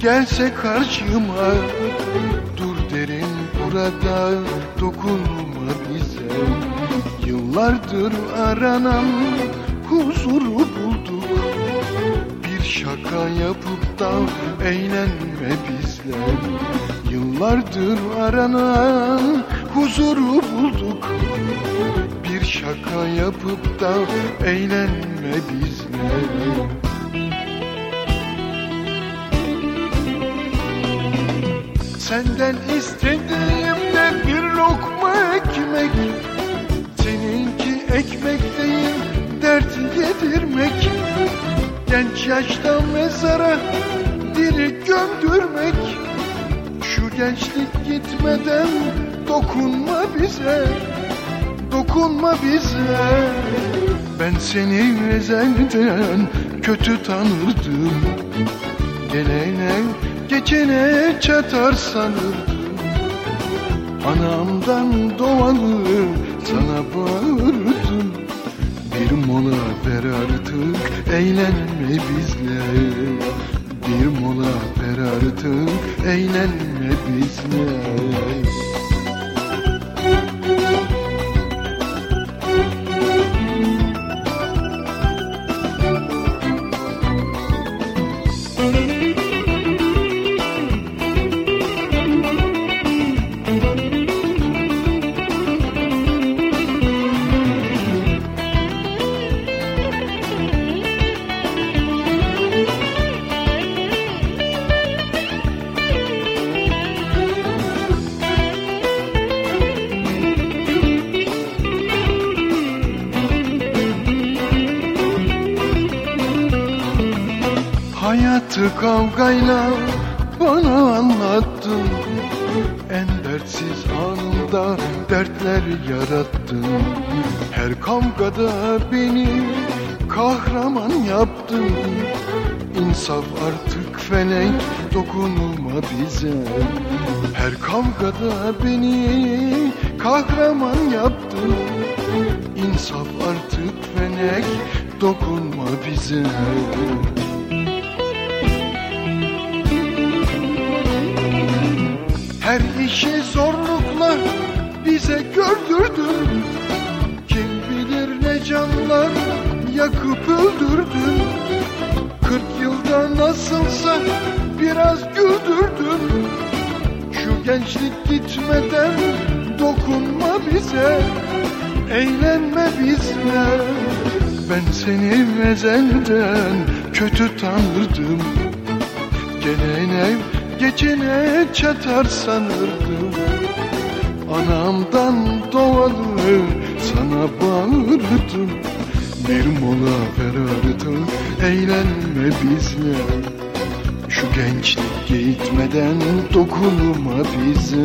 Gelse karşıma. Dur derin burada Dokunma bize. Yıllardır aranan Huzuru bulduk. Bir şaka yapıp da Eğlenme bizler Yıllardır aranan Huzuru bulduk. Bir şaka yapıp da Eğlenme bizler Senden istediğim de bir lokma ekmek. Seninki ekmek değil dert yedirmek Genç yaşta mezara diri gömdürmek. Şu gençlik gitmeden dokunma bize Dokunma bize. Ben seni ezelden kötü tanırdım. Gelene geçene çatar sanırdım Anamdan doğanı sana bağırdım. Bir mola ver artık eğlenme bizle. Bir mola ver artık eğlenme bizle Hayatı kavgayla bana anlattın. En dertsiz anında dertler yarattın. Her kavgada beni kahraman yaptın. İnsaf artık felek dokunma bize. Her kavgada beni kahraman yaptın. İnsaf artık felek dokunma bize Her işi zorlukla bize gördürdün. Kim bilir ne canlar yakıp öldürdün. Kırk yılda nasılsa biraz güldürdün. Şu gençlik gitmeden dokunma bize Eğlenme bizle. Ben seni ezelden kötü tanırdım. Gelene geçene çatar sanırdım. Anamdan doğalı sana bağırdım. Bir mola ver artık eğlenme bizle. Şu gençlik gitmeden dokunma bize